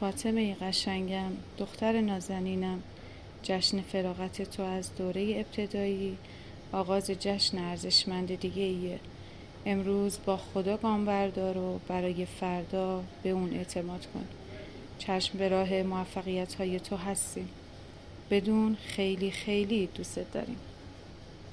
فاطمه قشنگم دختر نازنینم. جشن فراغت تو از دوره ابتدایی. آغاز جشن ارزشمند دیگه ایه. امروز با خدا گام بردار و برای فردا به اون اعتماد کن. چشم به راه موفقیت های تو هستیم بدون خیلی خیلی دوستت داریم.